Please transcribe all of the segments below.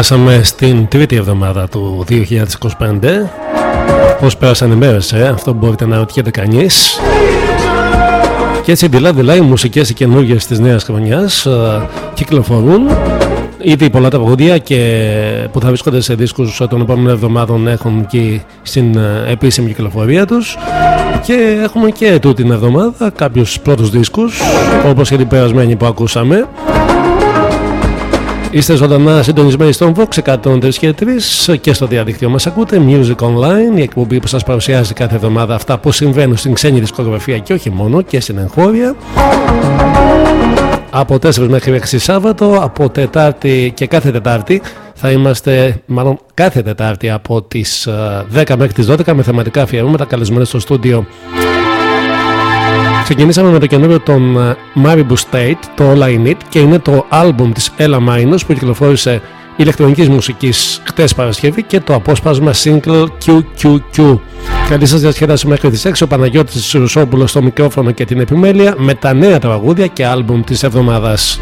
Φτάσαμε στην τρίτη εβδομάδα του 2025. Πώς πέρασαν οι μέρες, ε; αυτό μπορείτε να ρωτιέται κανείς. Και έτσι δειλά δειλά οι μουσικές οι καινούργιες της νέας χρονιάς ε, κυκλοφορούν. Ήδη πολλά τα παγωδία και που θα βρίσκονται σε δίσκους των επόμενων εβδομάδων έχουν και στην ε, επίσημη κυκλοφορία τους και έχουμε και τούτη την εβδομάδα κάποιους πρώτους δίσκους όπως και την περασμένη που ακούσαμε Είστε ζωντανά συντονισμένοι στον Vox 103 και 3 και στο διαδίκτυο μας ακούτε Music Online, η εκπομπή που σας παρουσιάζει κάθε εβδομάδα αυτά που συμβαίνουν στην ξένη δισκογραφία και όχι μόνο και στην εγχώρια. Από 4 μέχρι 6 Σάββατο, από Τετάρτη και κάθε Τετάρτη θα είμαστε, μάλλον κάθε Τετάρτη από τις ε, 10 μέχρι τις 12 με θεματικά αφιερώματα καλεσμένες στο στούντιο Ξεκινήσαμε με το καινούριο των ε, Maribou State, το All I Need και είναι το άλμπουμ της Ella Minus που κυκλοφόρησε ηλεκτρονικής μουσικής χτες Παρασκευή και το απόσπασμα single QQQ. Καλή σας διασκέδαση μέχρι τις 6 ο Παναγιώτης Ρουσόπουλος στο μικρόφωνο και την επιμέλεια με τα νέα τραγούδια και άλμπουμ της εβδομάδας.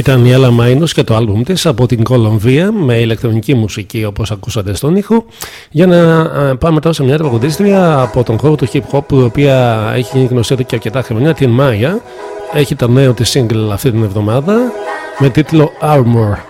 Ήταν η Ella Minus και το άλμπουμ της από την Κολομβία με ηλεκτρονική μουσική όπως ακούσατε στον ήχο. Για να ε, πάμε τώρα σε μια τραγουδίστρια από τον χώρο του hip hop η οποία έχει γνωστεί εδώ και αρκετά χρόνια την Μάια έχει το νέο της single αυτή την εβδομάδα με τίτλο Armor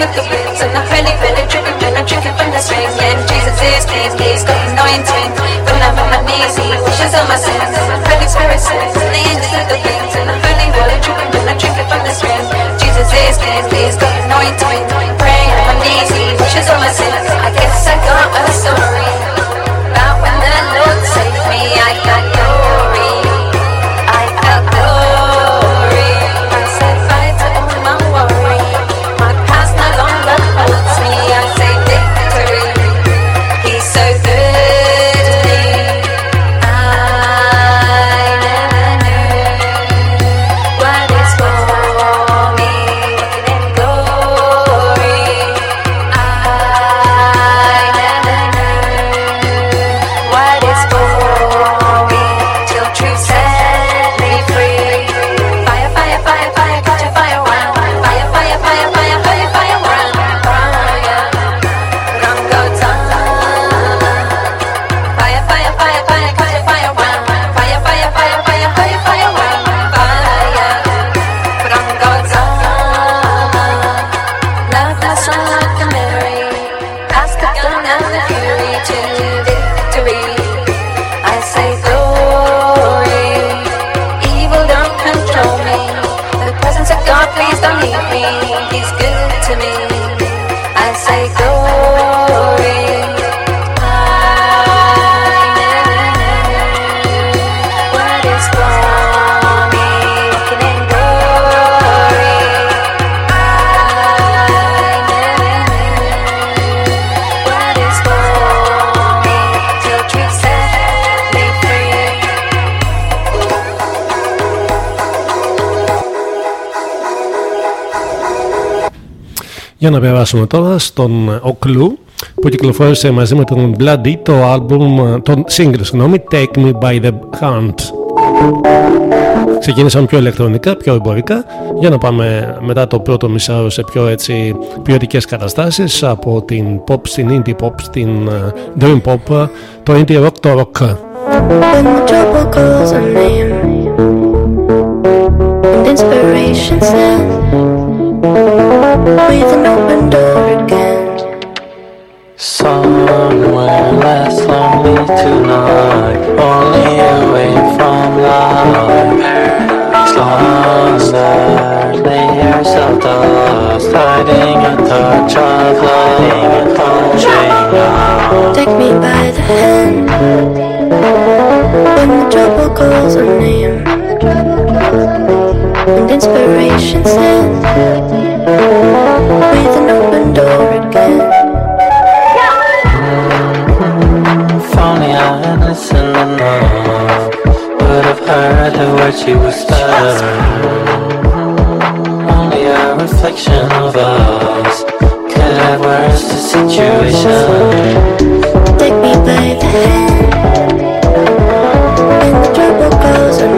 with the And I'm really, really drinking, when I'm drinking from the spring. And Jesus is king, he's got anointing When I'm on my knees, he all my sins sins Για να περάσουμε τώρα στον Οκλού που κυκλοφόρησε μαζί με τον Bloody το album, τον single συγγνώμη, Take Me By The Hand. Ξεκίνησαμε πιο ηλεκτρονικά, πιο εμπορικά για να πάμε μετά το πρώτο μισάρο σε πιο έτσι ποιοτικές καταστάσεις από την pop στην indie pop στην dream pop το indie rock το rock. When the with an open door again. Somewhere less lonely tonight, only away from life. There, layers of dust, hiding a touch of love, touching out. Take me by the hand when the trouble calls a name and inspiration sends with an open door again. If only I had listened enough, would have heard the words she whispered. Only a reflection of us could have worse the situation. Take me by the hand, and the trouble calls her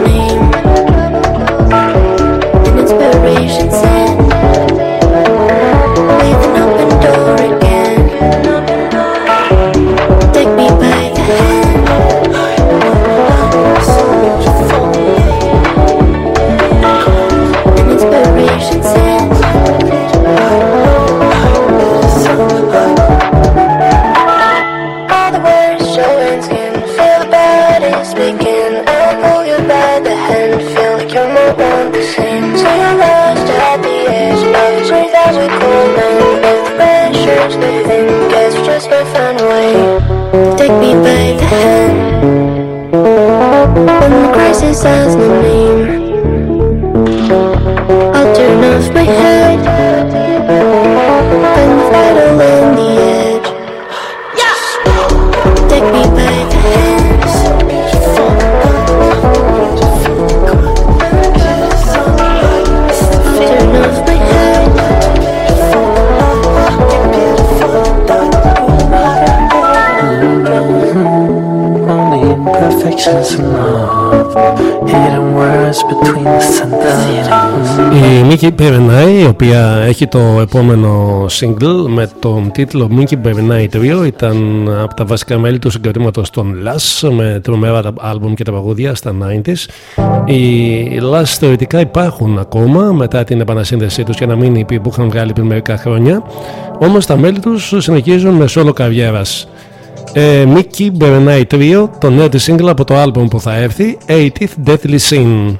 I guess we just might find a way. Take me by the hand when the crisis has no name. Η Mickey Περνάει, η οποία έχει το επόμενο single με τον τίτλο Mickey Περνάει 3, ήταν από τα βασικά μέλη του συγκροτήματος των Last με τρομερά άλμπουμ και τα παγούδια στα 90s. Οι Last θεωρητικά υπάρχουν ακόμα μετά την επανασύνδεσή τους για να μην οι που είχαν βγάλει πριν μερικά χρόνια. Όμως τα μέλη τους συνεχίζουν με σόλο καριέρας. Ε, Mickey Bernay 3, το νέο της single από το άλμπομ που θα έρθει, 80th Deathly Sin.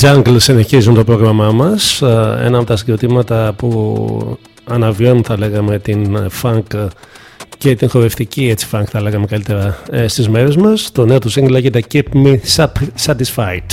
Jungle συνεχίζουν το πρόγραμμά μας. Ε, Ένα από τα συγκροτήματα που αναβιώνουν θα λέγαμε την funk και την χορευτική έτσι funk θα λέγαμε καλύτερα ε, στις μέρες μας Το νέο του single λέγεται Keep Me Satisfied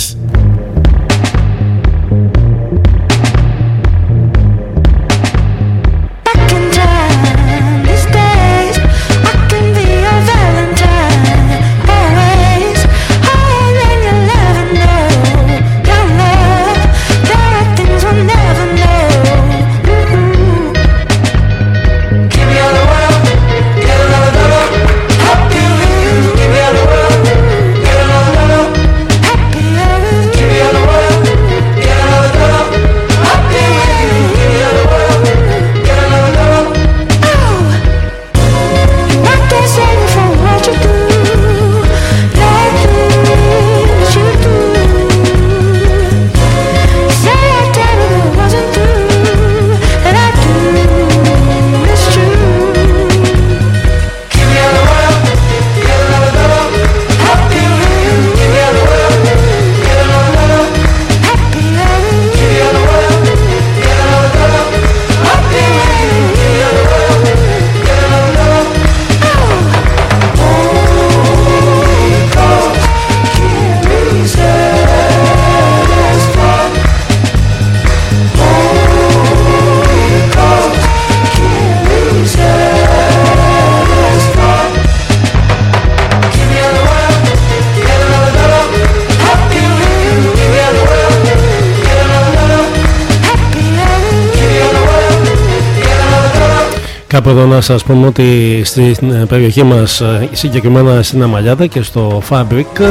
Κάπου εδώ να σας πούμε ότι στην ε, περιοχή μας, ε, συγκεκριμένα στην Αμαλιάδα και στο Fabric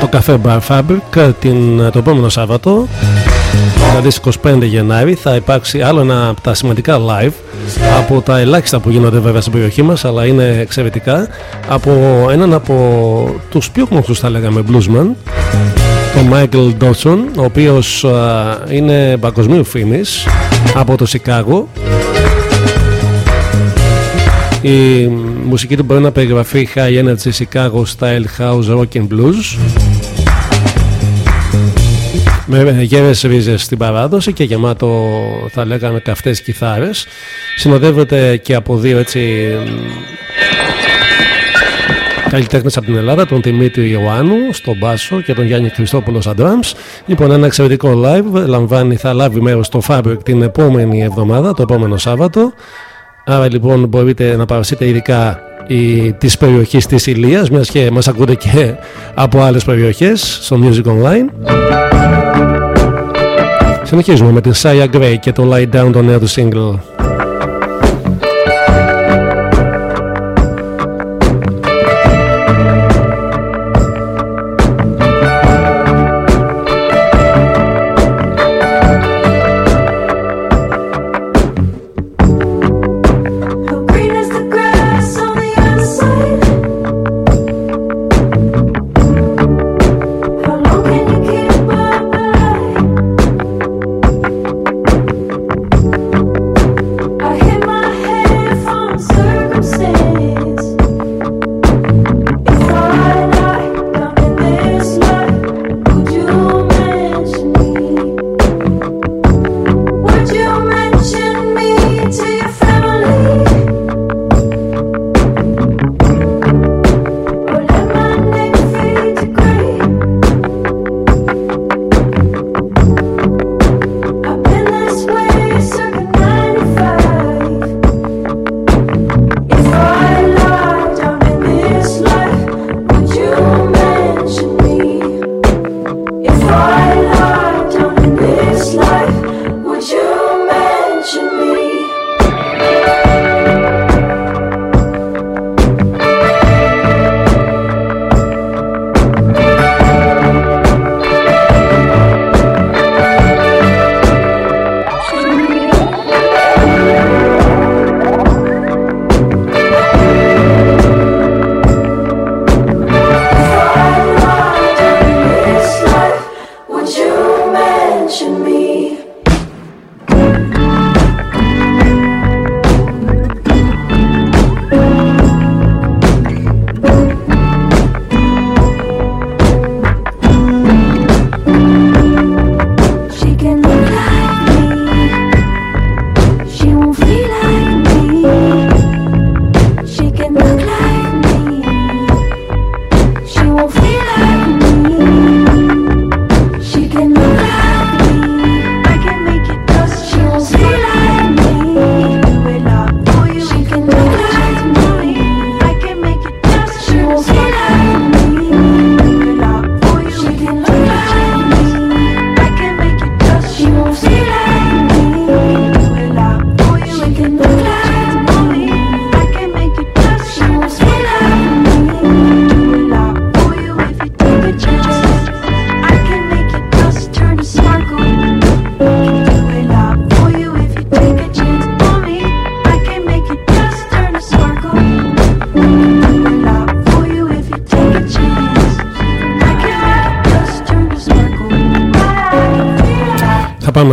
το καφέ Bar Fabric την, το επόμενο Σάββατο δηλαδή στις 25 Γενάρη θα υπάρξει άλλο ένα από τα σημαντικά live από τα ελάχιστα που γίνονται βέβαια στην περιοχή μας αλλά είναι εξαιρετικά από έναν από τους πιο γνωστούς θα λέγαμε bluesman τον Michael Dawson ο οποίος είναι παγκοσμίου φήμης από το Σικάγο. Η μουσική του μπορεί να περιγραφεί High Energy Chicago Style House Rock and Blues. Με γέρες ρίζες στην παράδοση και γεμάτο θα λέγαμε καυτές κιθάρες. Συνοδεύεται και από δύο έτσι καλλιτέχνες από την Ελλάδα, τον Δημήτρη Ιωάννου στον Μπάσο και τον Γιάννη Χριστόπουλος στα drums. Λοιπόν, ένα εξαιρετικό live λαμβάνει, θα λάβει μέρος στο Fabric την επόμενη εβδομάδα, το επόμενο Σάββατο. Άρα λοιπόν μπορείτε να παρασύτε ειδικά της περιοχής της Ηλίας, μιας και μας ακούτε και από άλλες περιοχές στο Music Online. Συνεχίζουμε με την Saya Gray και το Light Down, το νέο του single.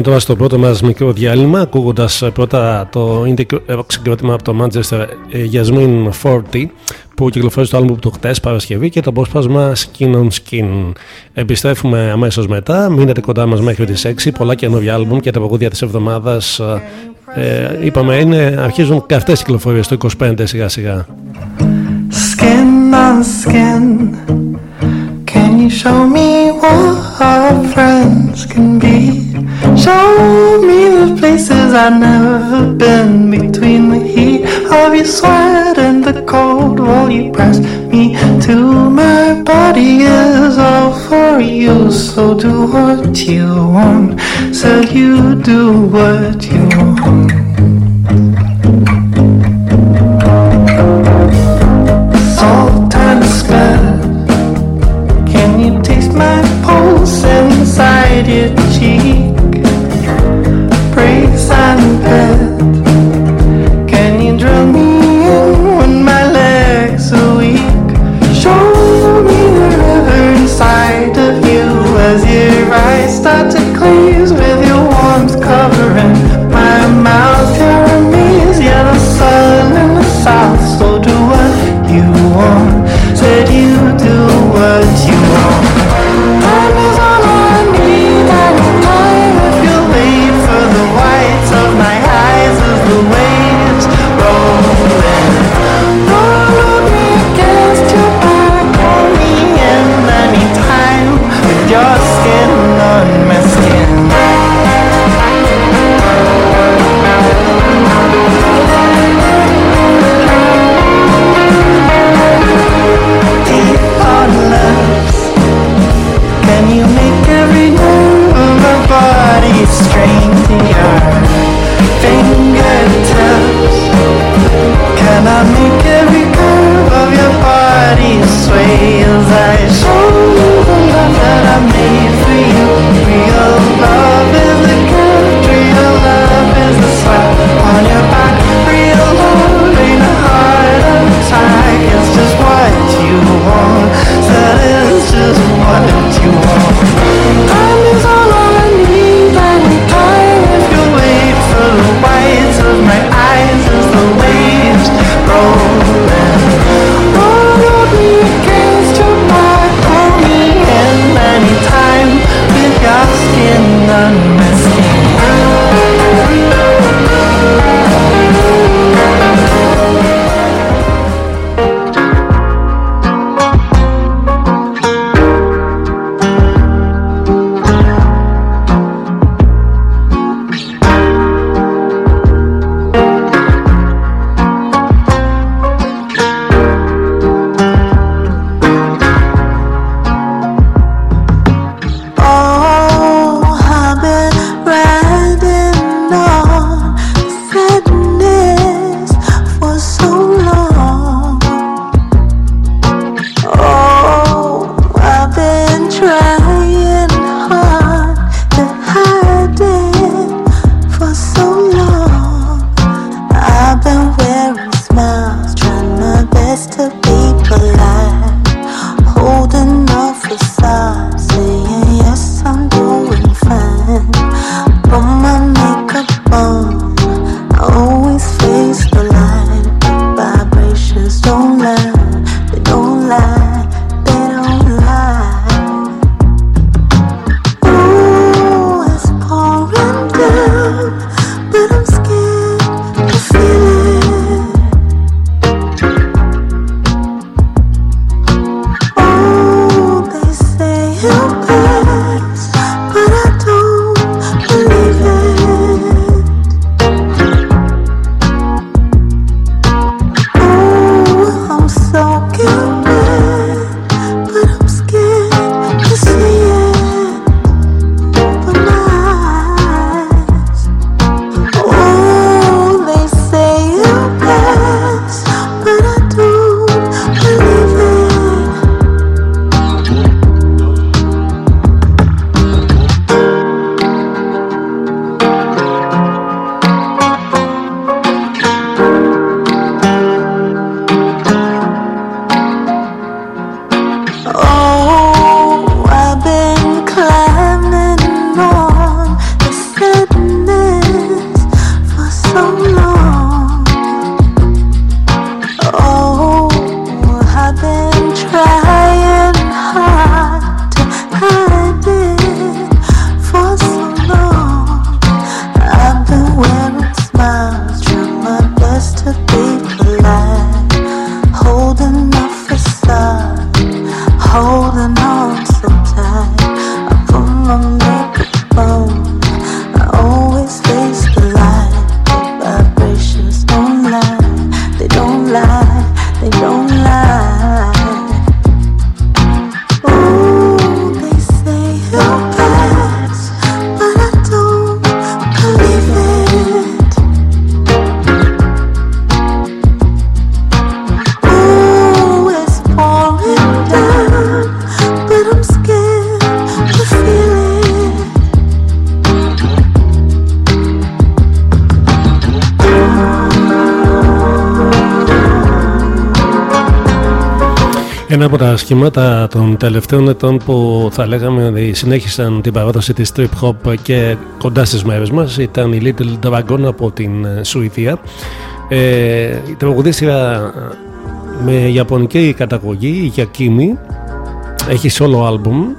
Πάμε τώρα στο πρώτο μας μικρό διάλειμμα ακούγοντας πρώτα το indie συγκρότημα από το Manchester Yasmin 40 που κυκλοφορεί στο άλμπου του χτες Παρασκευή και το απόσπασμα Skin on Skin. Επιστρέφουμε αμέσως μετά, μείνετε κοντά μας μέχρι τις 6, πολλά καινούργια άλμπουμ και τα παγούδια της εβδομάδας ε, είπαμε είναι, αρχίζουν και αυτές οι κυκλοφορίες το 25 σιγά σιγά. Skin on skin Can you show me what our friends can be? Show me the places I've never been Between the heat of your sweat and the cold. While you press me to my body is all for you? So do what you want. Said you do what you want. Salt and spell can you taste my pulse inside your cheek? Ένα από τα σχήματα των τελευταίων ετών που θα λέγαμε ότι συνέχισαν την παράδοση της trip hop και κοντά στις μέρες μας ήταν η Little Dragon από την ε, Σουηδία. Ε, η τραγουδίστρια με ιαπωνική καταγωγή, η Yakimi, έχει solo album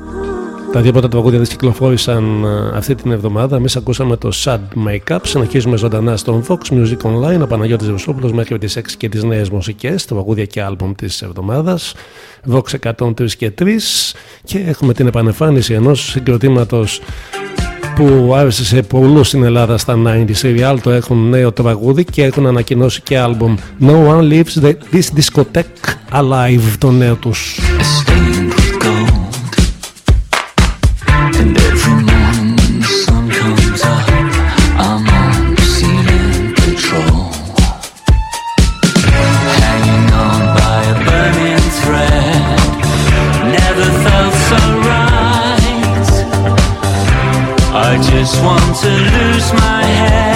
τα δύο πρώτα τραγούδια της κυκλοφόρησαν ε, αυτή την εβδομάδα. Εμείς ακούσαμε το Sad Makeup. Συνεχίζουμε ζωντανά στον Fox Music Online. Ο Παναγιώτης Ρουσόπουλος μέχρι τις 6 και τις νέες μουσικές, τραγούδια και άλμπομ της εβδομάδας. Vox 103 και 3 και έχουμε την επανεφάνιση ενός συγκροτήματος που άρεσε σε πολλούς στην Ελλάδα στα 90s. Οι Real το έχουν νέο τραγούδι και έχουν ανακοινώσει και άλμπομ No One Leaves This Discotheque Alive το νέο τους. Just want to lose my head.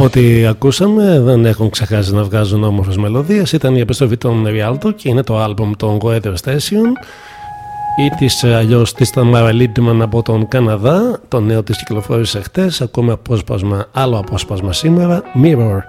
Από ό,τι ακούσαμε δεν έχουν ξεχάσει να βγάζουν όμορφες μελωδίες. Ήταν η επιστροφή των Rialto και είναι το άλμπομ των Weather Station. Ή της αλλιώς της Tamara Lindman από τον Καναδά. Το νέο της κυκλοφόρησε χτες ακούμε απόσπασμα, άλλο απόσπασμα σήμερα. Mirror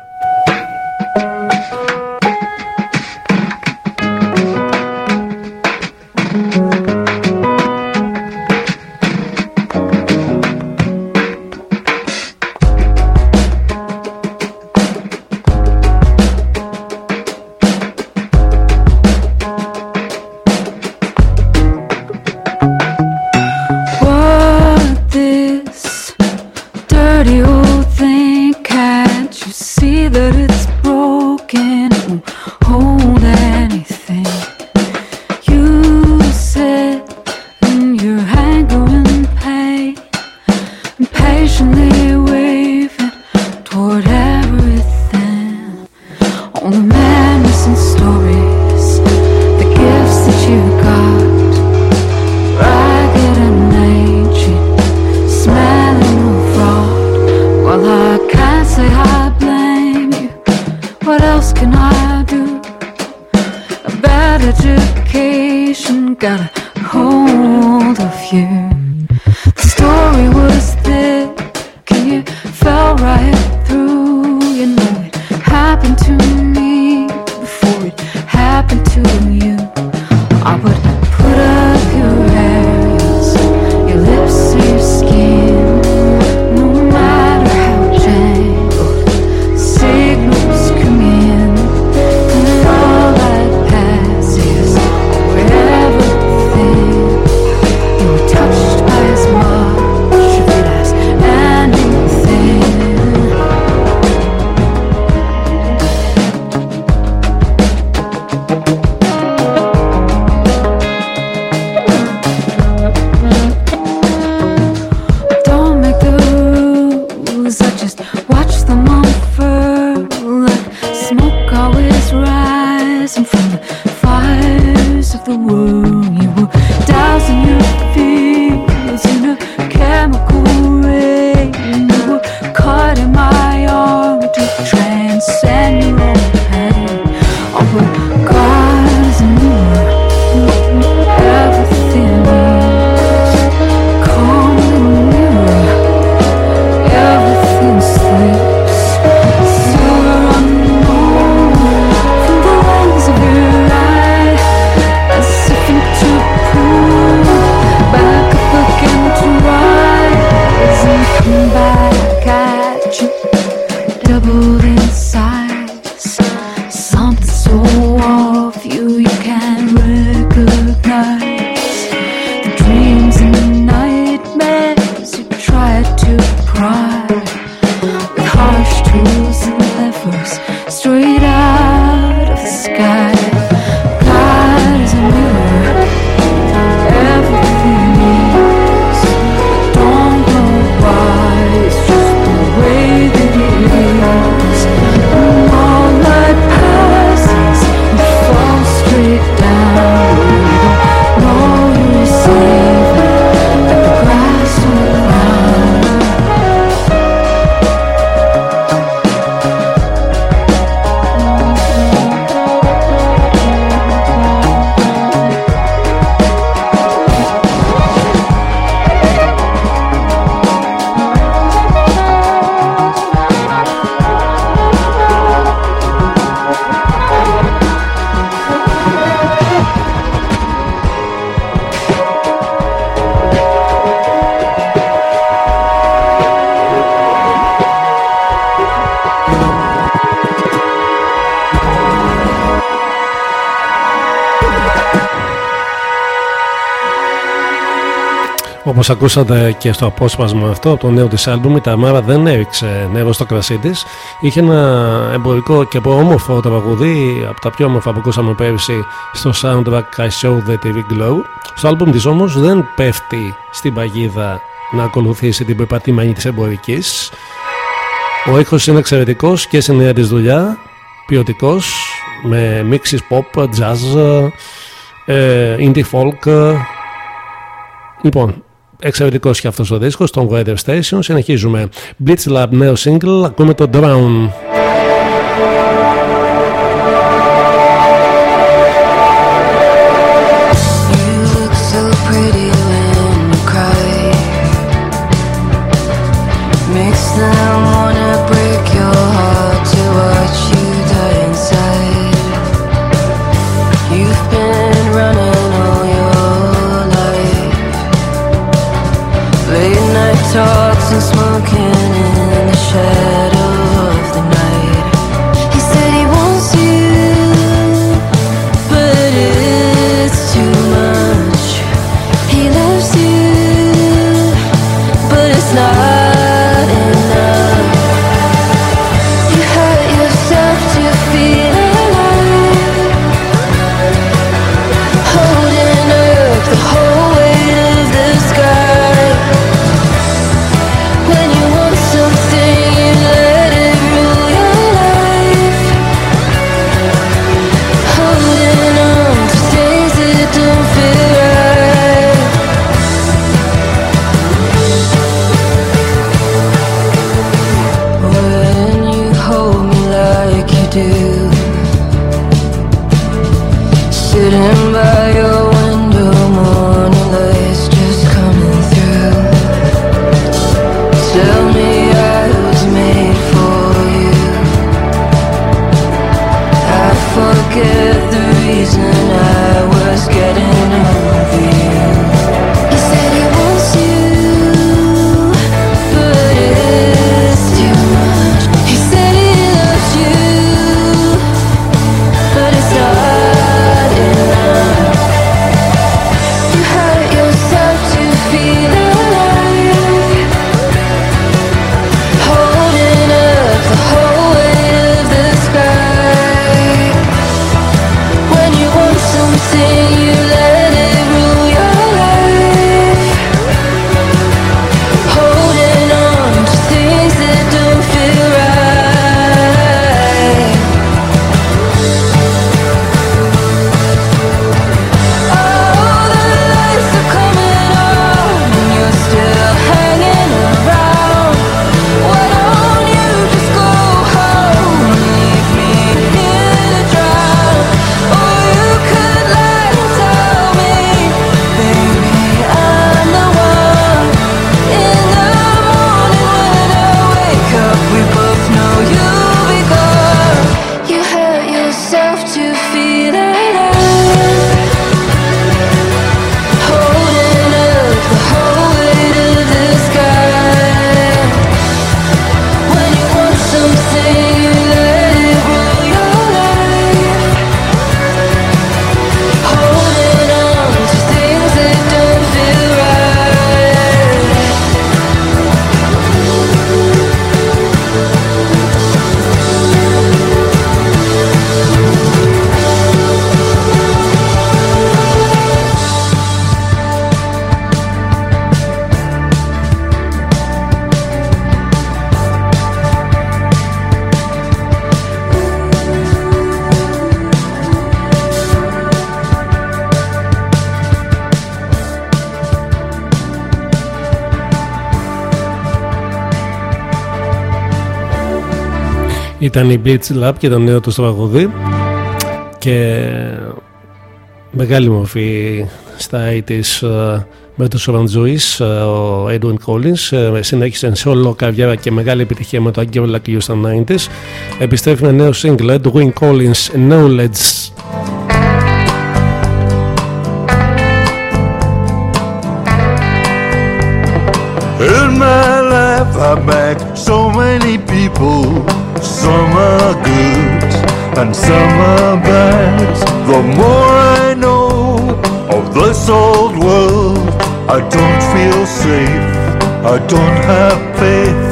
Όπως ακούσατε και στο απόσπασμα αυτό από το νέο της άλμπουμ η Ταμάρα δεν έριξε νερό στο κρασί της. Είχε ένα εμπορικό και όμορφο τραγουδί από τα πιο όμορφα που ακούσαμε πέρυσι στο soundtrack I Show The TV Glow. Στο άλμπουμ της όμως δεν πέφτει στην παγίδα να ακολουθήσει την περπατήμανη της εμπορικής. Ο ήχος είναι εξαιρετικός και στην νέα της δουλειά, ποιοτικός με μίξεις pop, jazz, ε, indie folk, Λοιπόν, Εξαιρετικός και αυτός ο δίσκος των Weather Station. Συνεχίζουμε. Blitz Lab, νέο single, ακούμε το Drown. Ήταν η Beach Lab και το νέο του τραγούδι και μεγάλη μορφή στα 80's ε, με τους Joyce, ε, ο Edwin Collins ε, συνέχισε σε όλο καριέρα και μεγάλη επιτυχία με το Angel Like You στα 90's επιστρέφει με νέο single Edwin Collins Knowledge In my life, I met so many people. And are bad. The more I know of this old world, I don't feel safe. I don't have faith.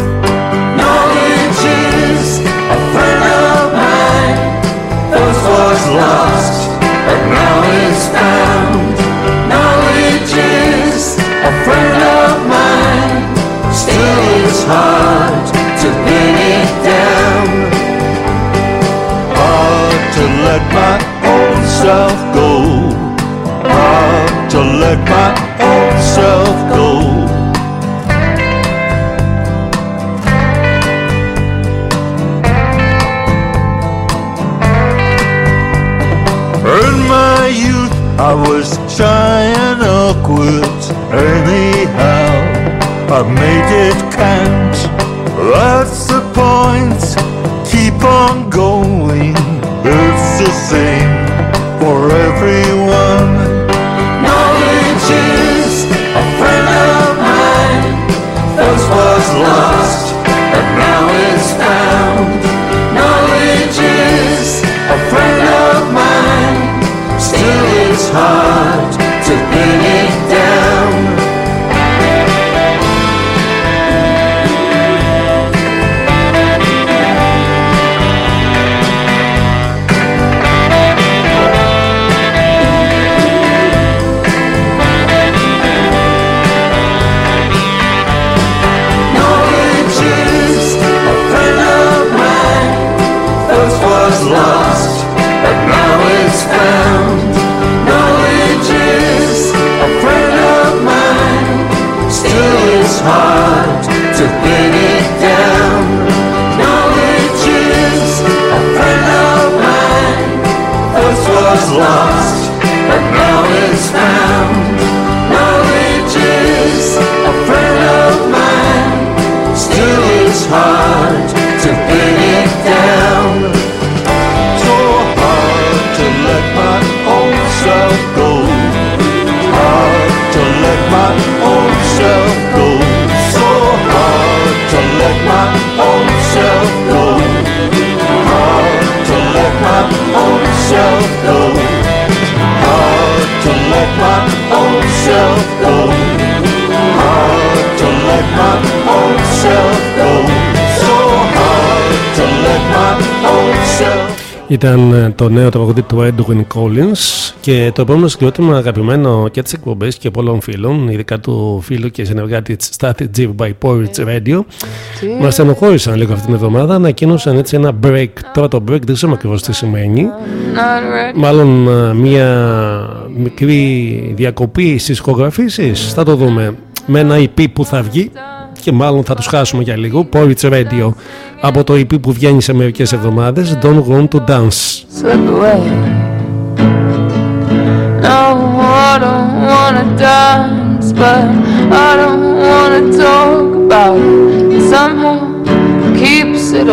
Ήταν ε, το νέο τραγούδι του Edwin Collins και το επόμενο συγκρότημα αγαπημένο και τις εκπομπές και πολλών φίλων, ειδικά του φίλου και συνεργάτη της Static Jeep by Porridge Radio. Μας στενοχώρησαν λίγο αυτή την εβδομάδα, ανακοίνωσαν έτσι ένα break. Τώρα το break δεν ξέρω ακριβώς τι σημαίνει. Μάλλον ε, μια μικρή διακοπή στις ηχογραφήσεις. Θα το δούμε με ένα EP που θα βγει και μάλλον θα τους χάσουμε για λίγο. Porridge Radio από το EP που βγαίνει σε μερικές εβδομάδες Don't Want to Dance. Keeps it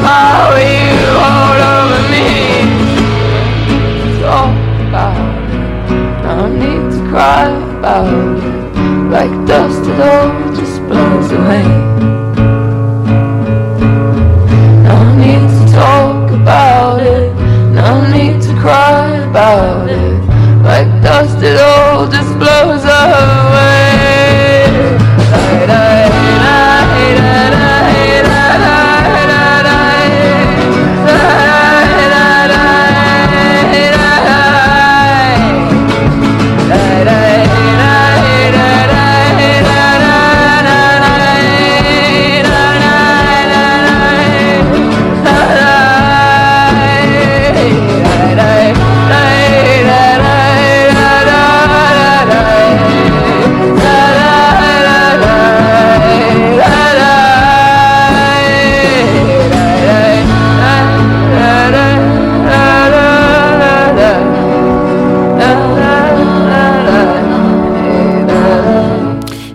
you hold over me. About it. I don't need to cry about it. Like dust, it all just blows away.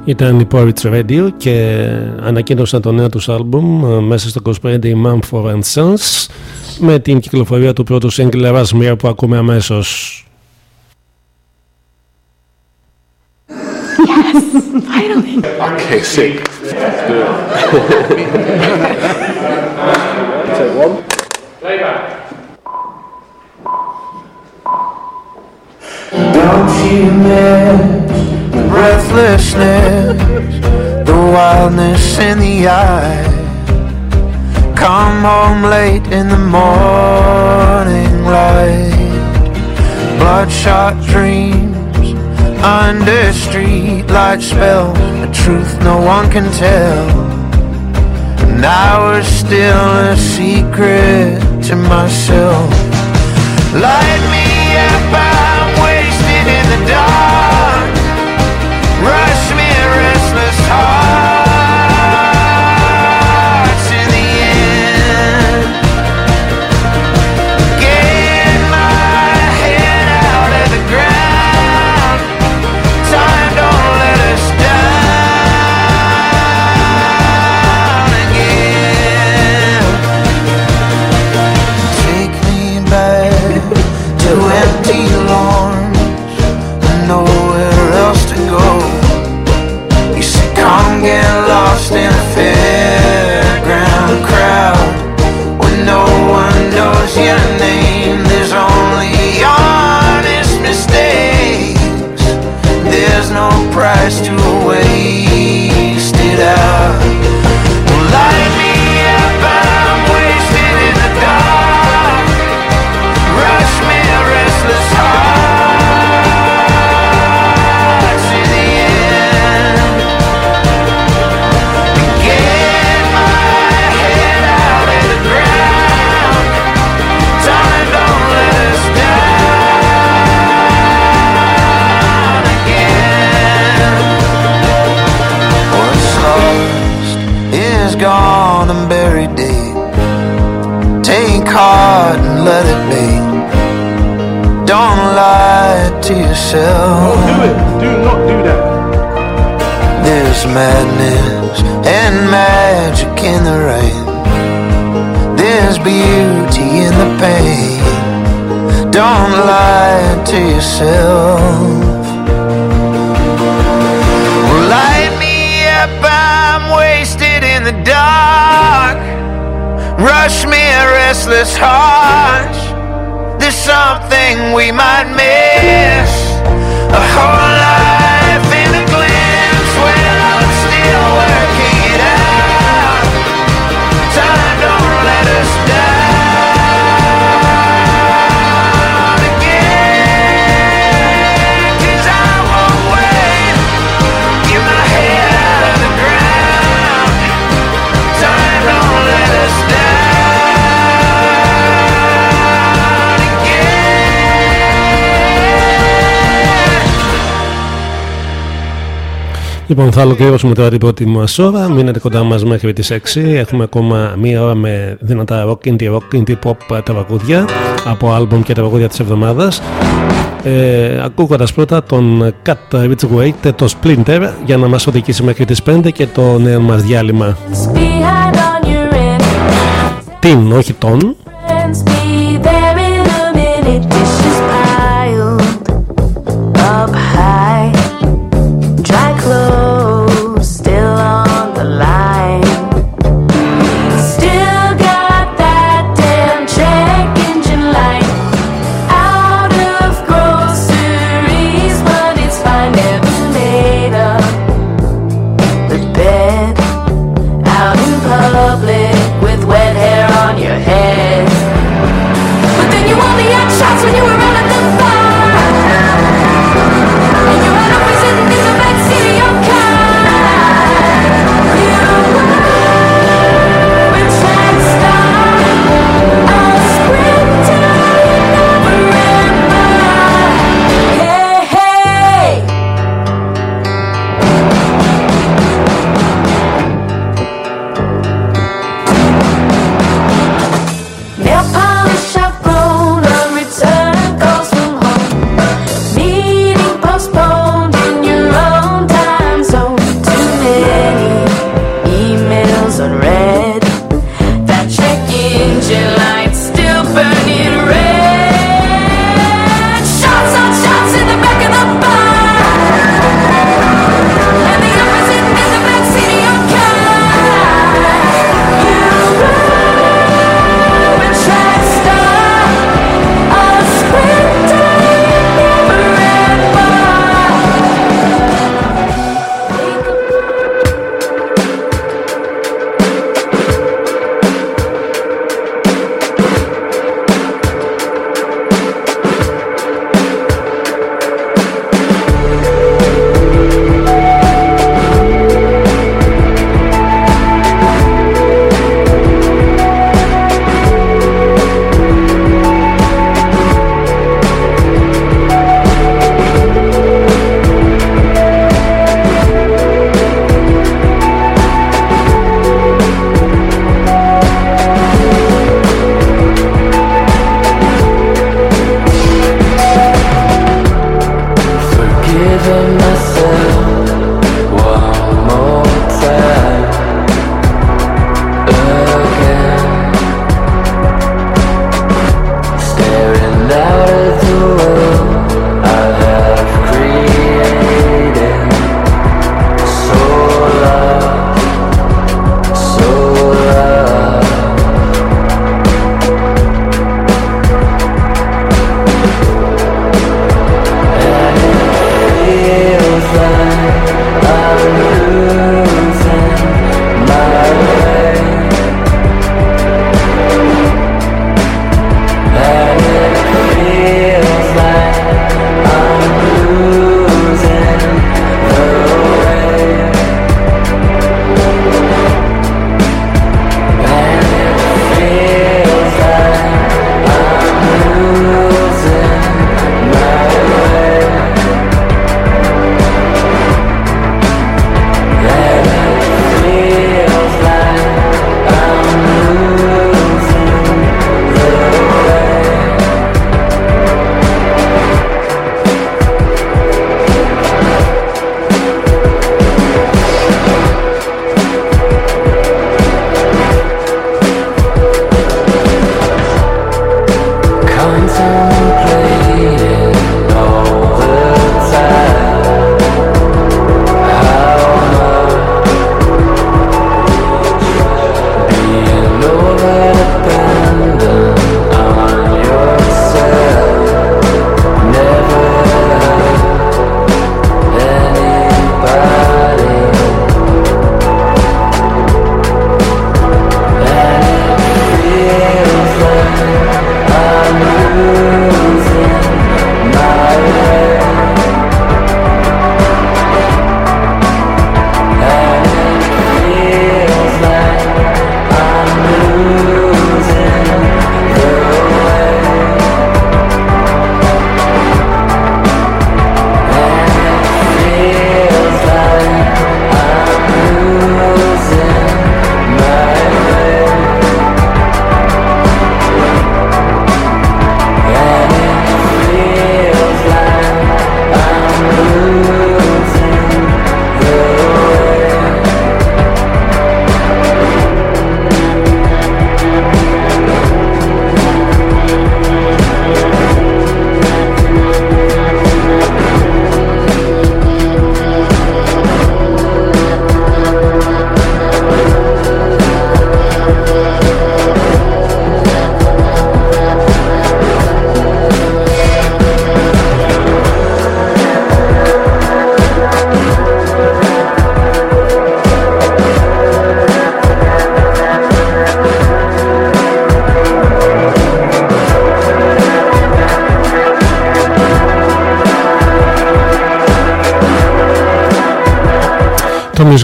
Ήταν η Porridge Radio και ανακοίνωσαν το νέο τους άλμπουμ ε, μέσα στο 25 Imam for and Sons με την κυκλοφορία του πρώτου σύγκλου Εράσμια που ακούμε αμέσως. Yes, finally. Okay, sick. Let's Don't you breathlessness, the wildness in the eye. Come home late in the morning light, bloodshot dreams under street light spells, a truth no one can tell. And I was still a secret to myself. Light me Λοιπόν, θα ολοκληρώσουμε τώρα την πρώτη μας ώρα. Μείνετε κοντά μας μέχρι τις 6. Έχουμε ακόμα μία ώρα με δυνατά rock, indie rock, indie pop τραγούδια από άλμπομ και τραγούδια της εβδομάδας. Ε, ακούγοντας πρώτα τον Cat Rich το Splinter, για να μας οδηγήσει μέχρι τις 5 και το νέο μας διάλειμμα. Την, όχι τον.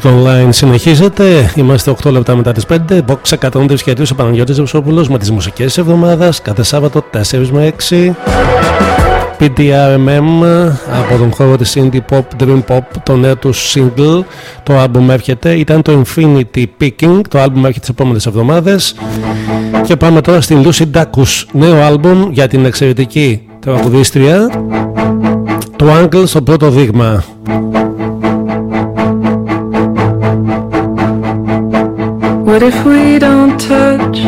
Music Online συνεχίζεται. Είμαστε 8 λεπτά μετά τις 5. Box 103 και ο Παναγιώτης Ζευσόπουλος με τις μουσικές τη εβδομάδα κάθε Σάββατο 4 με 6. PDRMM από τον χώρο της Indie Pop Dream Pop το νέο του single. Το album έρχεται. Ήταν το Infinity Picking. Το album έρχεται τις επόμενες εβδομάδες. Και πάμε τώρα στην Lucy Dacus. Νέο album για την εξαιρετική τραγουδίστρια. Το Angle στο πρώτο δείγμα What if we don't touch?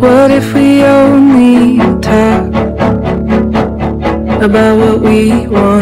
What if we only talk about what we want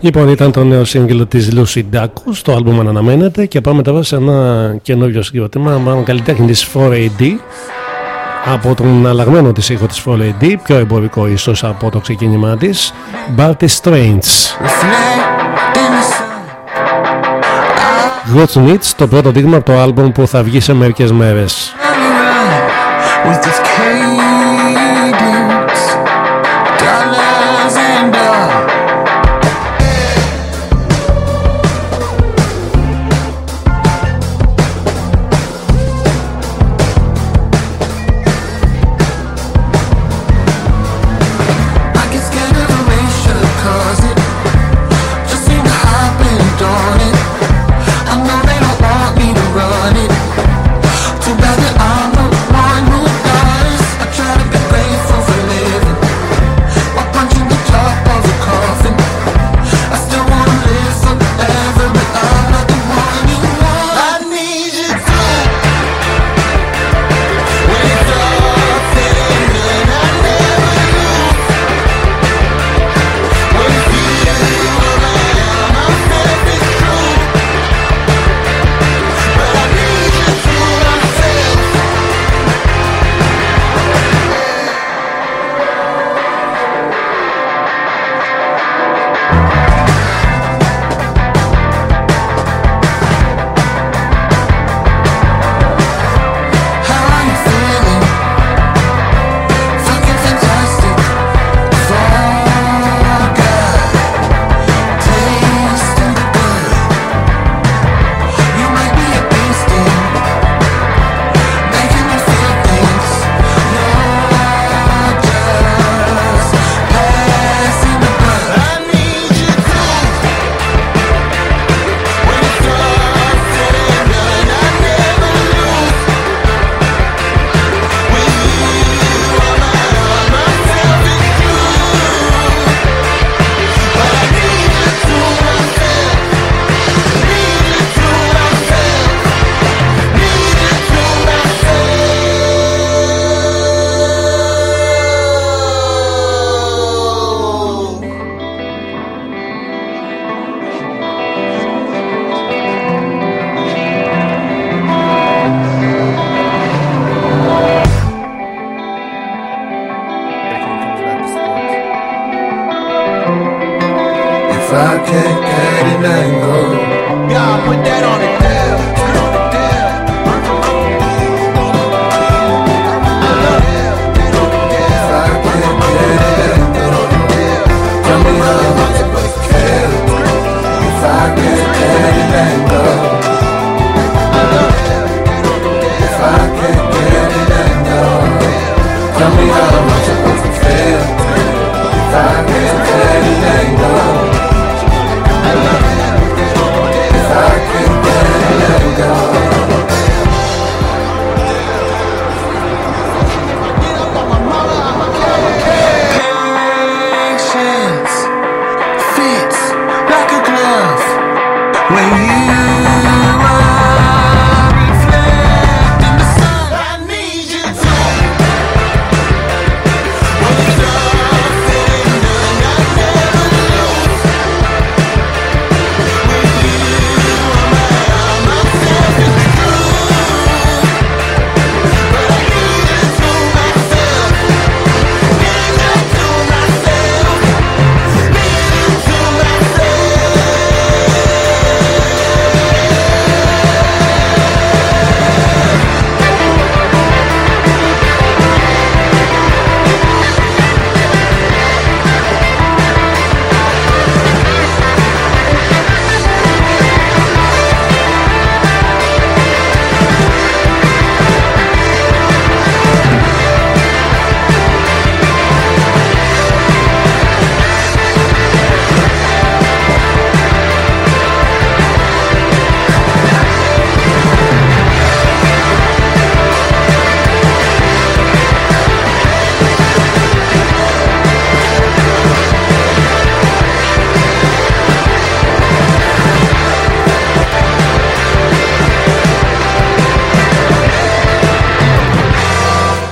Λοιπόν, ήταν το νέο σύγκλο της Lucy Dacus, το άλμπουμ αναμένεται και πάμε τώρα σε ένα καινούριο συγκρότημα, μάλλον καλλιτέχνη της 4AD από τον αλλαγμένο της ήχο της 4AD, πιο εμπορικό ίσως από το ξεκίνημά της, Barty Strange. What's Needs, το πρώτο δείγμα από το άλμπουμ που θα βγει σε μερικές μέρες. with this cadence,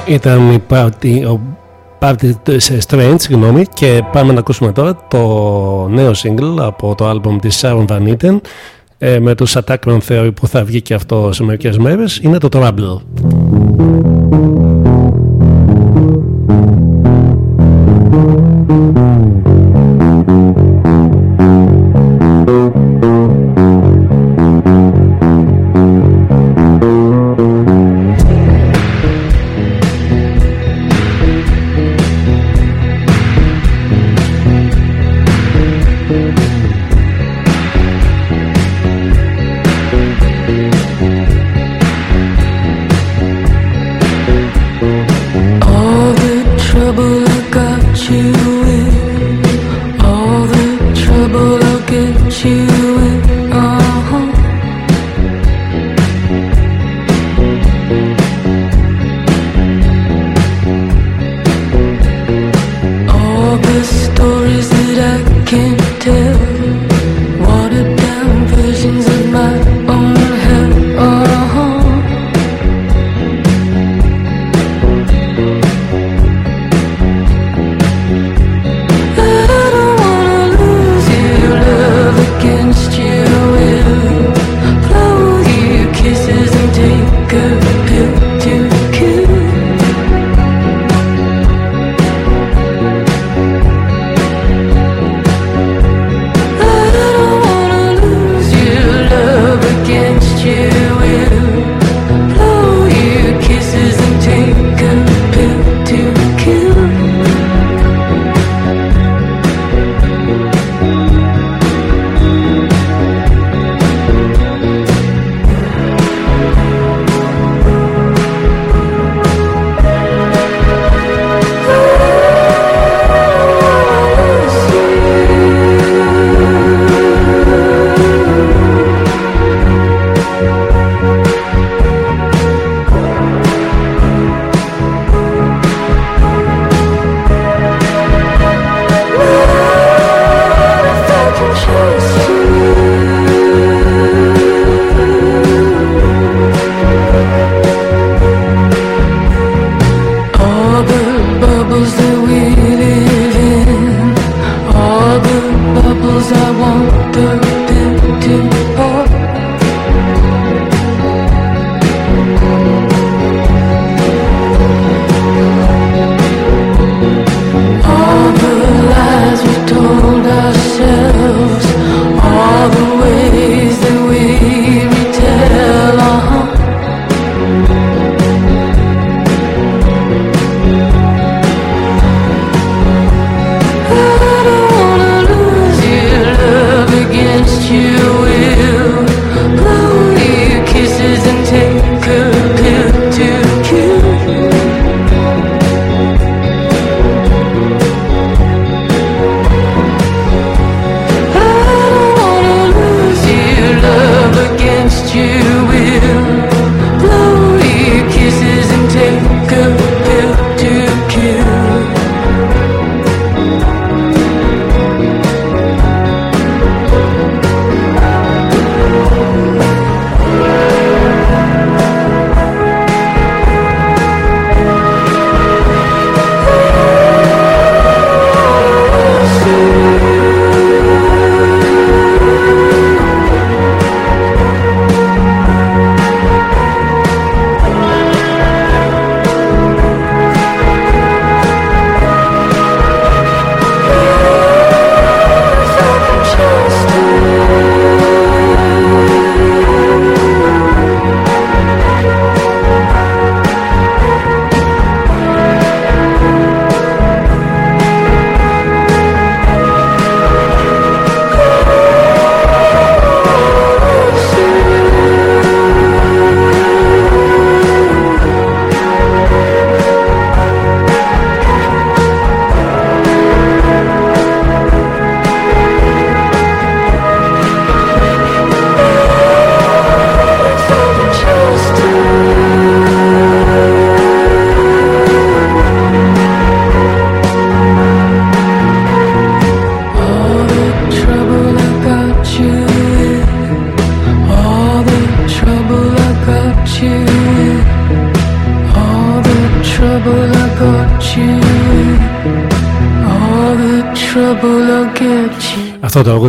ήταν η Party, ο Party Strange συγγνώμη, και πάμε να ακούσουμε τώρα το νέο single από το album της Sharon Van Eaton ε, με τους Attackman Theory που θα βγει και αυτό σε μερικές μέρες είναι το Trouble.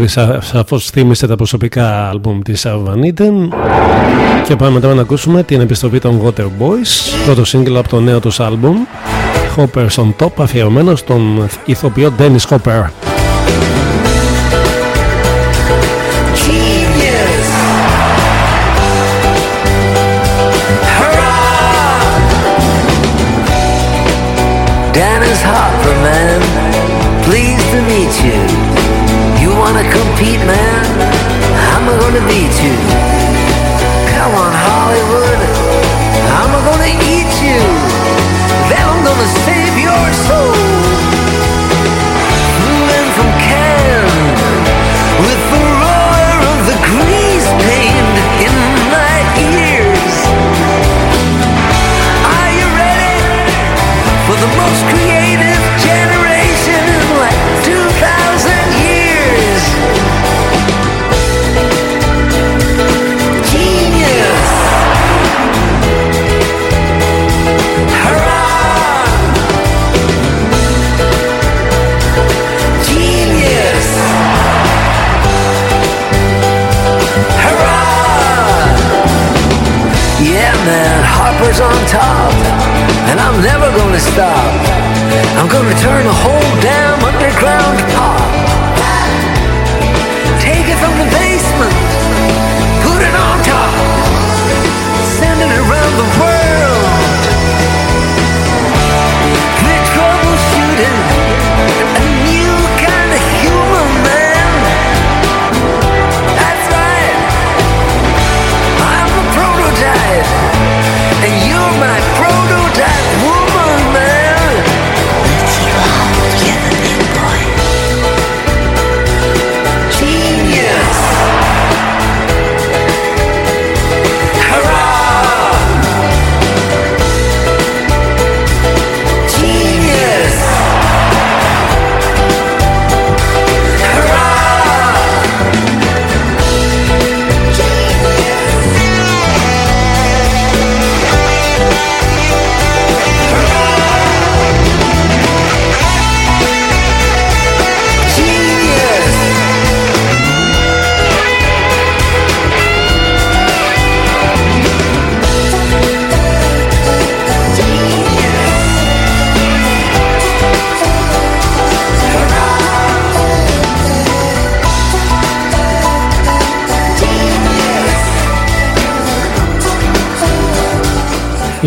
You. Αυτό το αγούδι σα, σαφώς θύμισε τα προσωπικά άλμπουμ της Αρβανίτεν και πάμε τώρα να ακούσουμε την επιστροφή των Water Boys πρώτο σύγκλο από το νέο τους άλμπουμ Hoppers on Top αφιερωμένο στον ηθοποιό Dennis Hopper I'm gonna turn the whole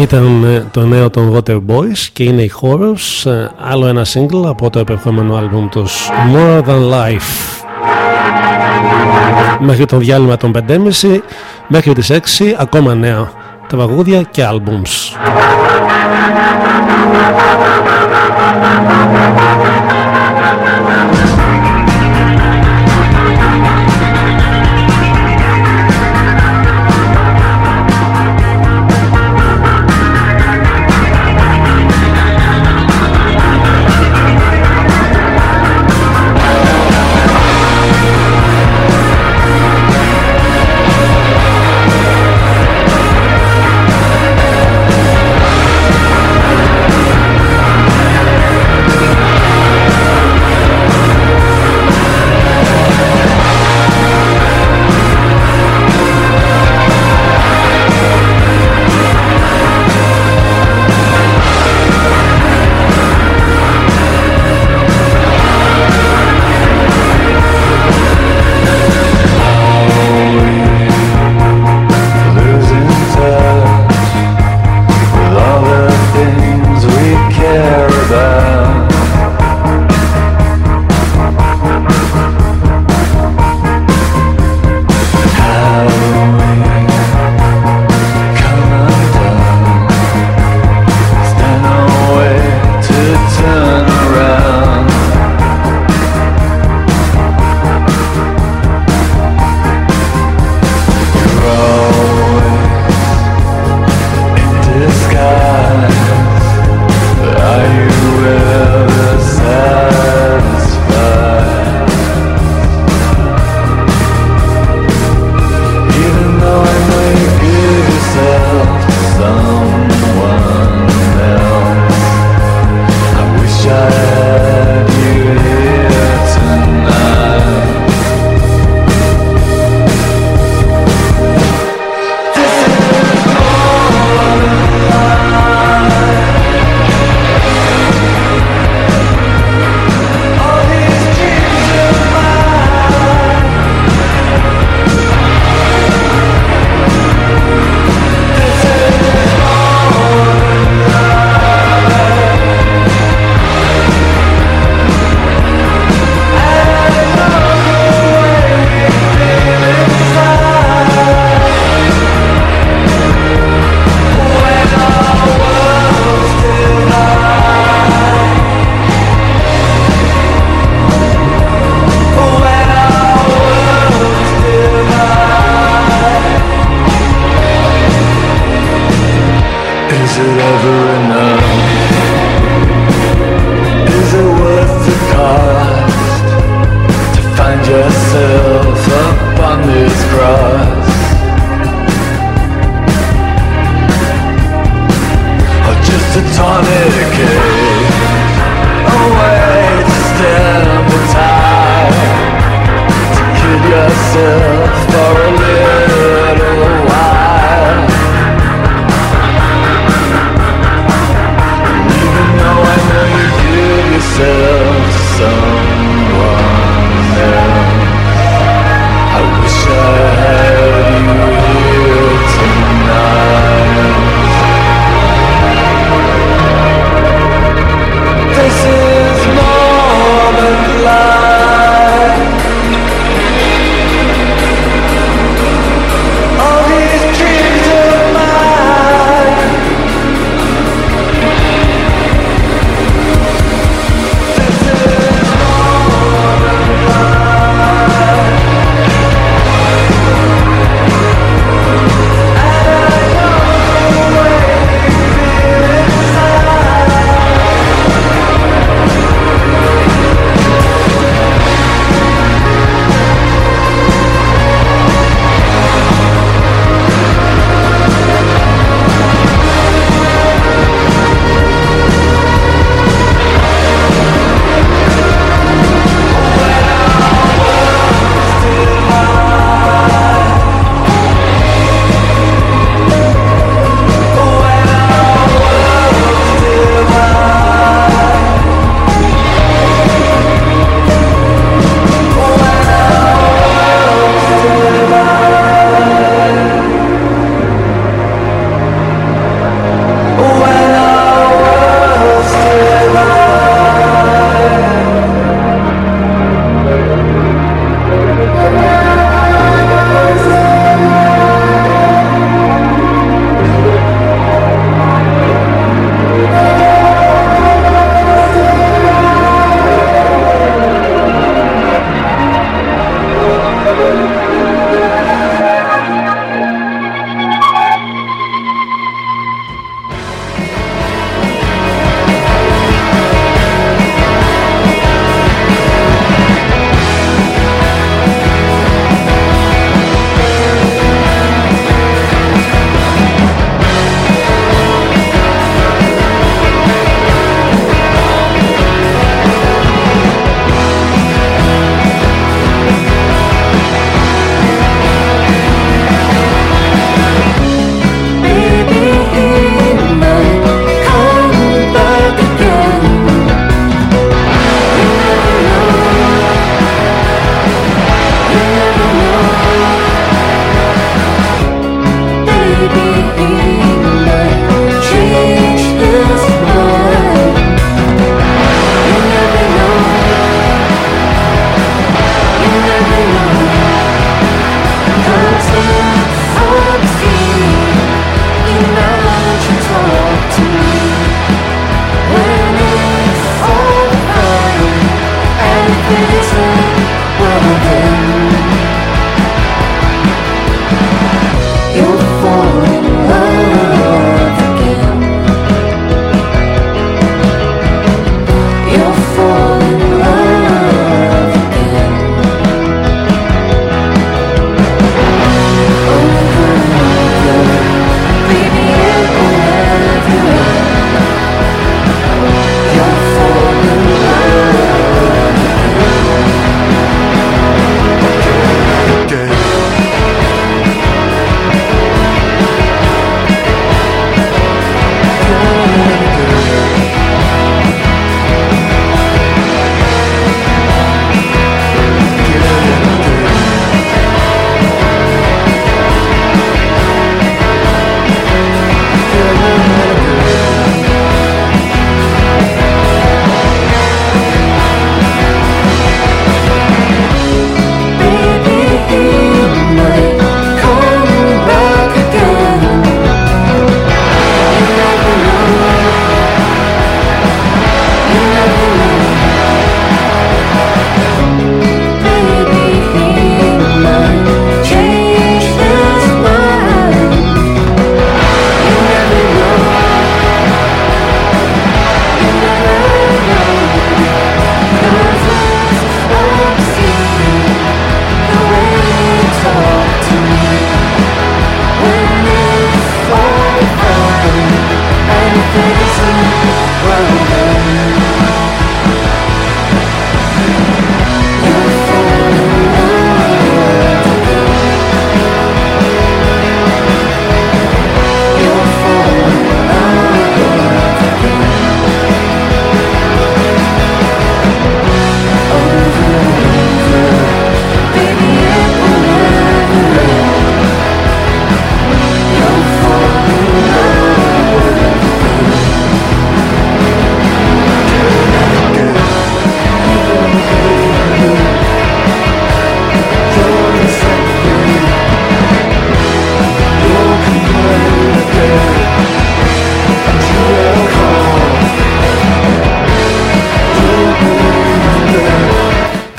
Ήταν ε, το νέο των Water Boys και είναι οι Horrors, ε, άλλο ένα single από το επερχόμενο άλμπουμ τους More Than Life. Μέχρι το διάλειμμα των 5.30 μέχρι τις 6 ακόμα νέα τραγούδια και άλμπουμς.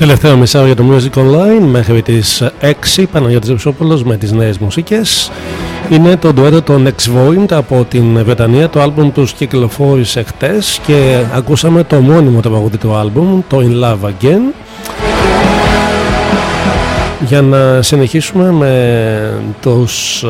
Τελευταίο μισάριο για το Music Online μέχρι τις 6 Παναγιώτης Ρεψόπουλος με τις νέες μουσικές. Είναι το ντουέτο των Next Void από την Βρετανία. Το άλμπουμ τους κυκλοφόρησε χτες και ακούσαμε το μόνιμο τραγούδι του άλμπουμ το In Love Again. Για να συνεχίσουμε με, τους, ε,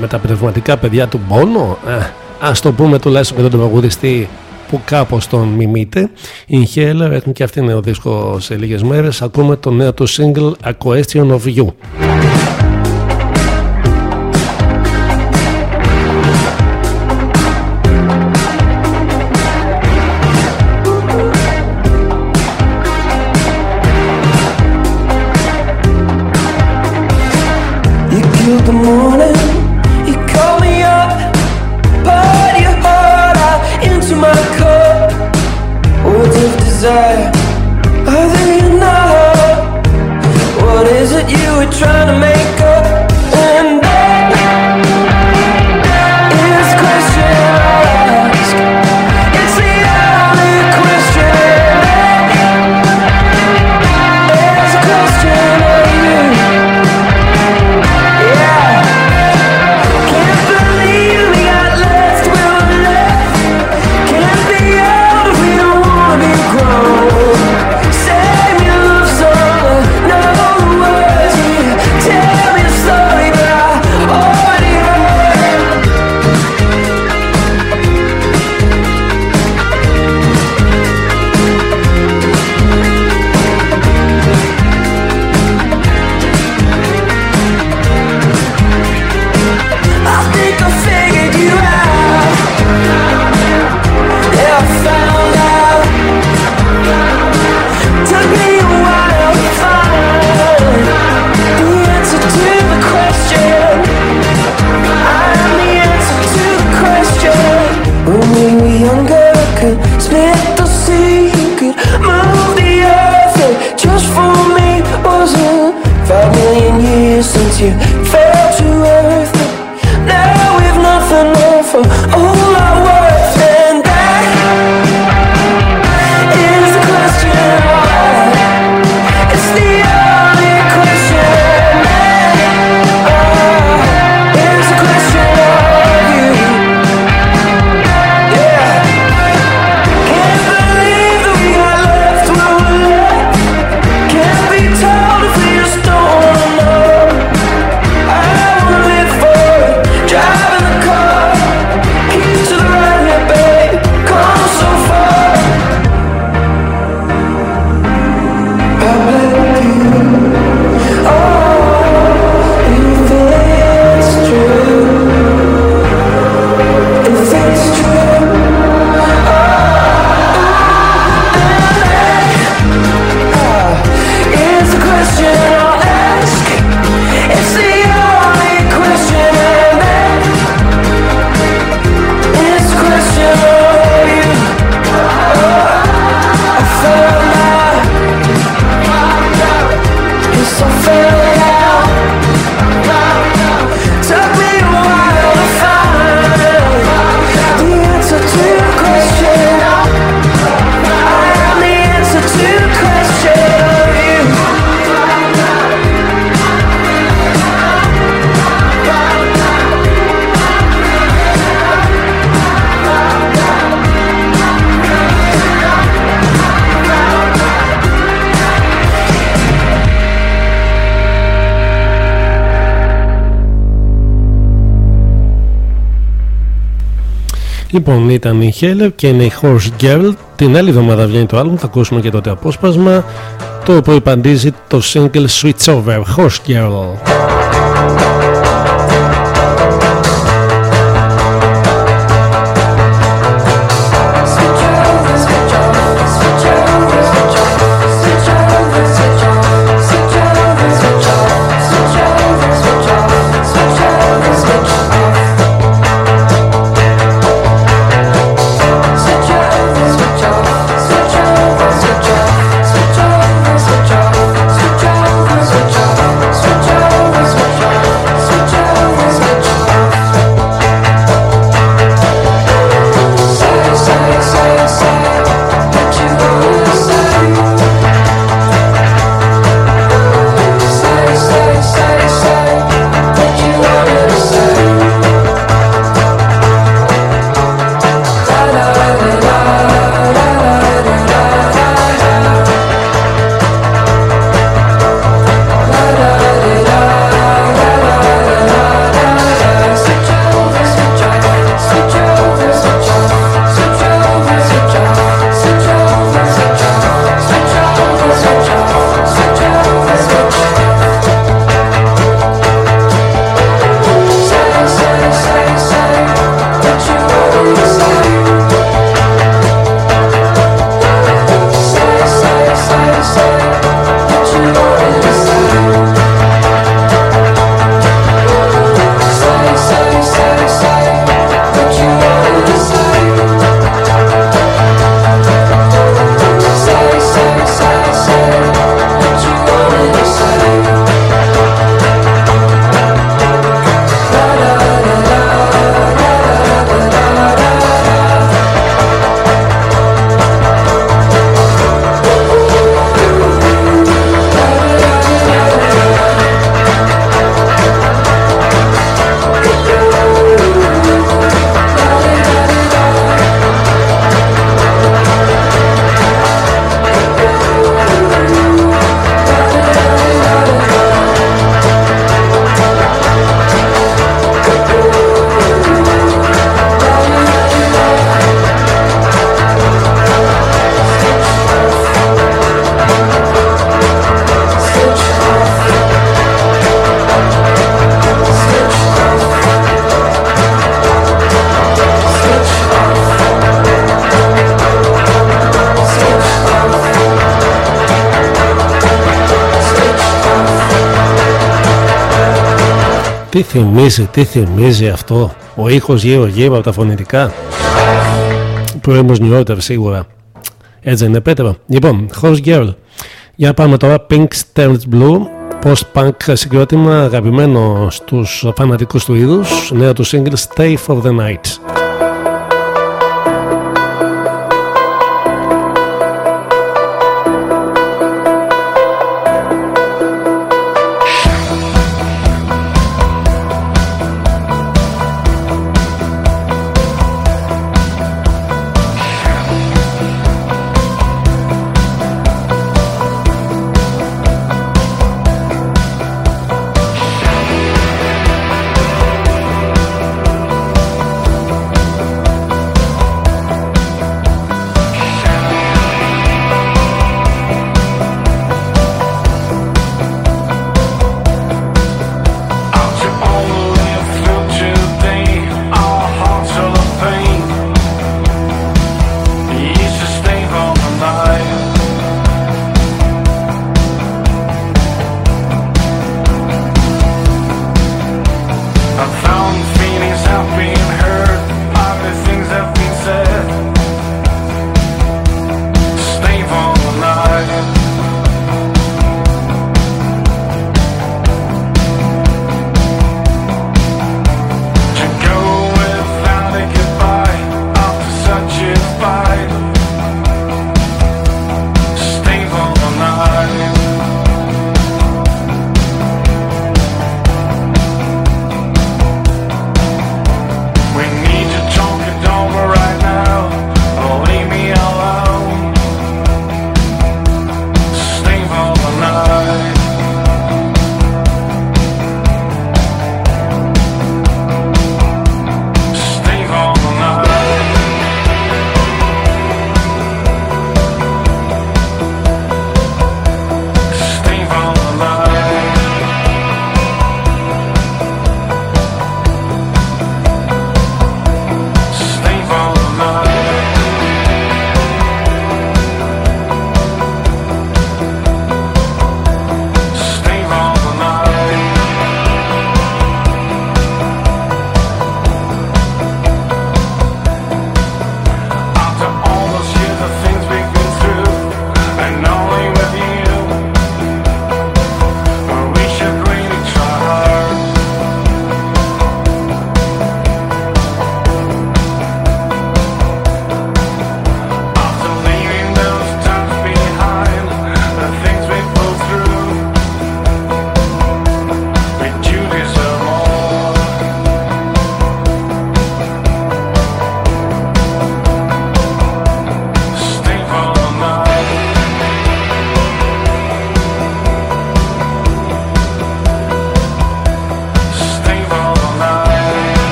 με τα πνευματικά παιδιά του Μπόνο ε, ας το πούμε τουλάχιστον και τον τραγουδιστή που κάπως τον μιμείται. Inhaler έχουν και αυτήν νέο δίσκο σε λίγες μέρες. Ακούμε το νέο του single A Question of You. Λοιπόν, ήταν η Heller και είναι η Horse Girl. Την άλλη εβδομάδα βγαίνει το album, θα ακούσουμε και τότε απόσπασμα. Το οποίο προϋπαντίζει το single Switch Over, Horse Girl. Τι θυμίζει, τι θυμίζει αυτό; Ο ήχος γύρω γύρω από τα φωνητικά. Προέμος νιώτερ σίγουρα. Έτσι είναι Πέτρο. Λοιπόν, Horse Girl. Για πάμε τώρα Pink Turns Blue. Post-punk συγκρότημα αγαπημένο στους φανατικούς του είδους. Νέο του single Stay for the Night.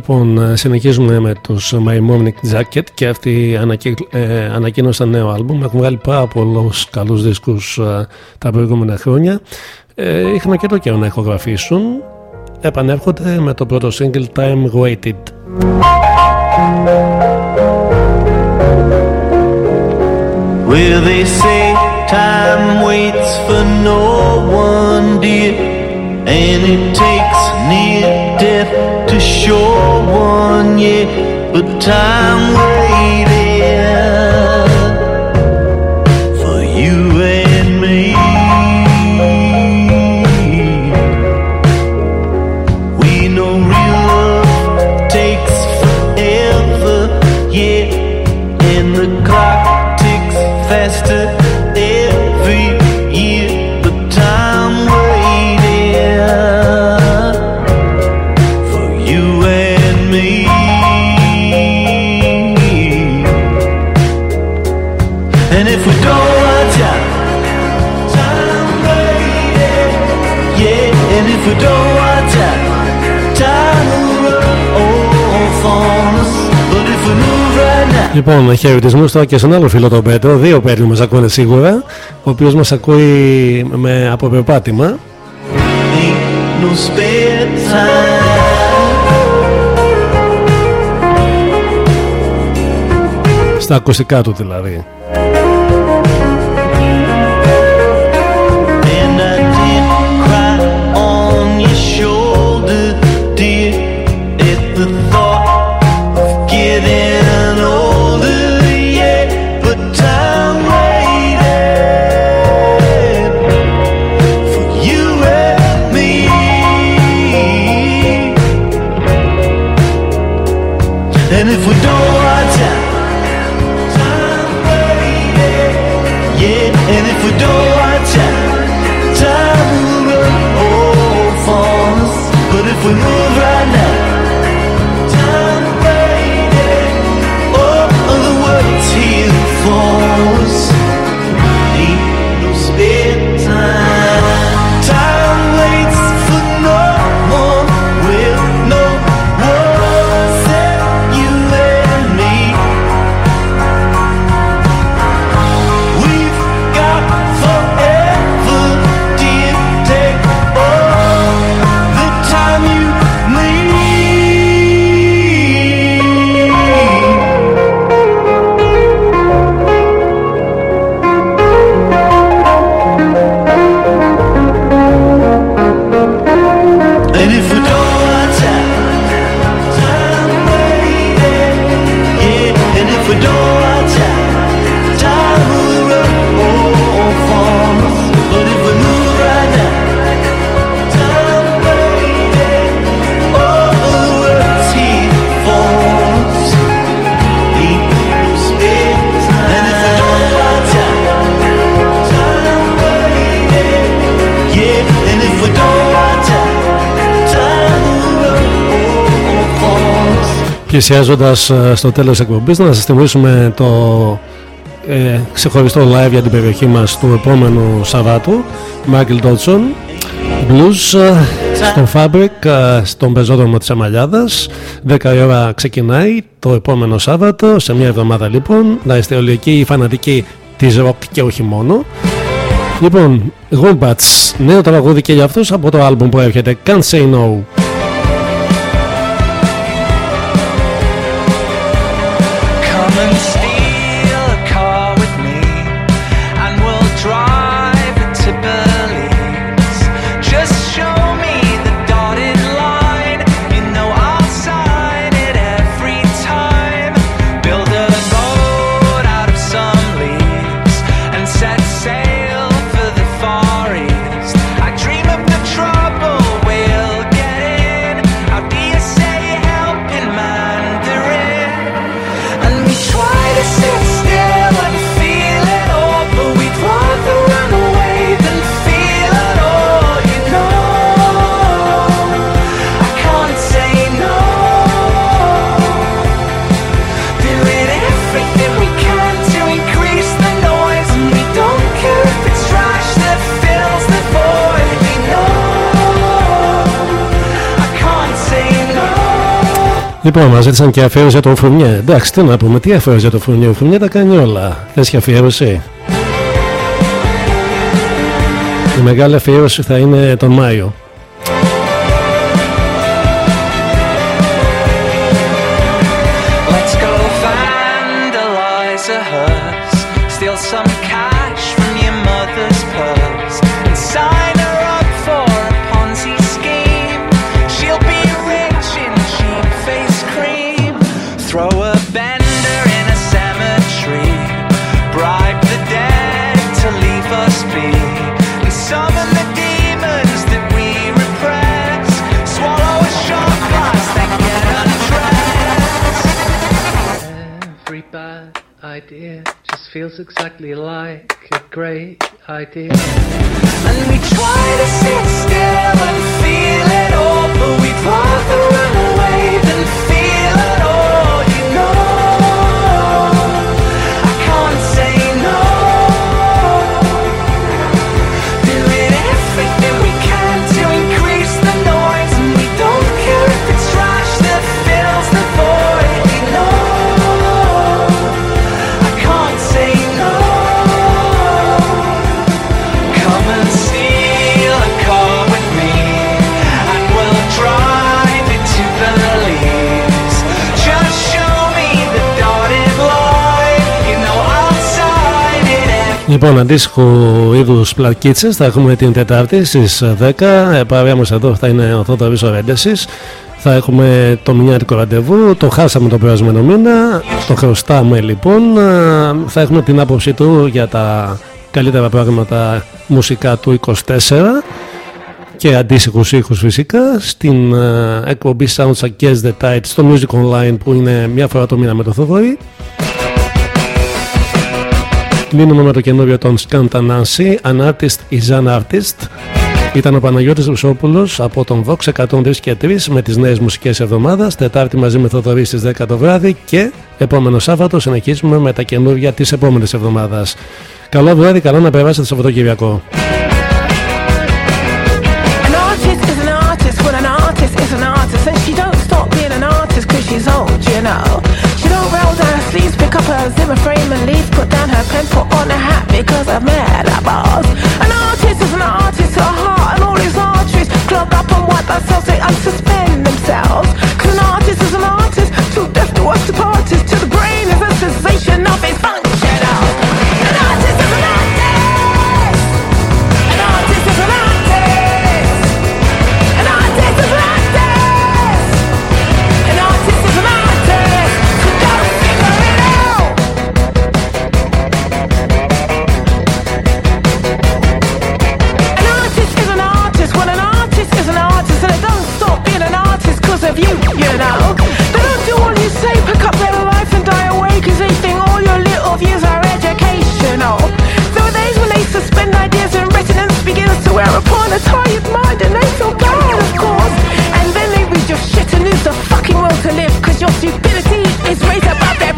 Λοιπόν, ε, συνεχίζουμε με τους My Morning Jacket και αυτοί ανακύ... ε, ανακοίνωσαν νέο άλμπουμ. Έχουν βγάλει πάρα πολλούς καλούς δίσκους ε, τα προηγούμενα χρόνια. Ε, είχαν και το καιρό να ηχογραφήσουν. Επανέρχονται με το πρώτο single Time Waited. Where they say time waits for no one, dear, and it takes near death to show one, yeah, but time waited Λοιπόν, χαιρετισμούς τώρα και στον άλλο φίλο τον Πέτρο. Δύο Πέτροι μας ακούνε σίγουρα. Ο οποίος μας ακούει με από περπάτημα. Ain't no spare time. Στα ακουστικά του δηλαδή. Us. Πλησιάζοντα στο τέλος της εκπομπής, να σας θυμίσουμε το ε, ξεχωριστό live για την περιοχή μας του επόμενου Σαββάτου. Μάικλ Ντότσον, Blues ε, στο Fabric, ε, στον πεζόδρομο της Αμαλιάδας. 10 η ώρα ξεκινάει το επόμενο Σάββατο, σε μια εβδομάδα λοιπόν. Να είστε όλοι εκεί οι φανατικοί της rock και όχι μόνο. Λοιπόν, Wombats, νέο τραγούδι και για αυτούς από το άλμπουμ που έρχεται Can't Say No. Λοιπόν, μας ζήτησαν και αφιέρωση για τον Φουρνιέ. Εντάξει, τι να πούμε, τι αφιέρωση για τον Φουρνιέ. Ο Φουρνιέ τα κάνει όλα. Θες και αφιέρωση; Η μεγάλη αφιέρωση θα είναι τον Μάιο. Feels exactly like a great idea. And we try to sit still and feel it all, but we'd rather run away than feel it all. Λοιπόν, αντίστοιχου είδους πλακίτσε θα έχουμε την Τετάρτη στις 10. Ε, παρέα μα εδώ θα είναι ο Θόδωρης Ορέντεσης. Θα έχουμε το μηνιάτικο ραντεβού. Το χάσαμε το περασμένο μήνα. Το χρωστάμε λοιπόν. Ε, Θα έχουμε την άποψή του για τα καλύτερα πράγματα μουσικά του 24 και αντίστοιχους ήχους φυσικά στην ε, εκπομπή Sounds Against the Tide στο Music Online που είναι μια φορά το μήνα με το Θοδωρή. Κλείνουμε με το καινούριο των Σκάντα Nancy An artist is an artist. Ήταν ο Παναγιώτης Ρουσόπουλος από τον Vox 103 και 3 με τις νέες μουσικές εβδομάδας Τετάρτη μαζί με Θοδωρή στις 10 το βράδυ και επόμενο Σάββατο συνεχίζουμε με τα καινούργια της επόμενης εβδομάδας. Καλό βράδυ, καλό να περάσετε το Σαββατοκυριακό An don't roll down her sleeves, pick up her zimmer frame and leave. Put down her pen, put on a hat because I'm mad at bars. An artist is an artist, a heart and all his arteries clubbed up and wipe themselves they unsuspend themselves. Cause an artist is an artist, too deaf to watch the parties, to the brain is a sensation of his. you, you know. They don't do all you say, pick up their life and die away, cause they think all your little views are educational. There are days when they suspend ideas and resonance begins to wear upon a tired mind, and they feel bad, of course. And then they read your shit and lose the fucking will to live, cause your stupidity is raised above their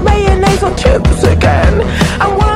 mayonnaise on chips again.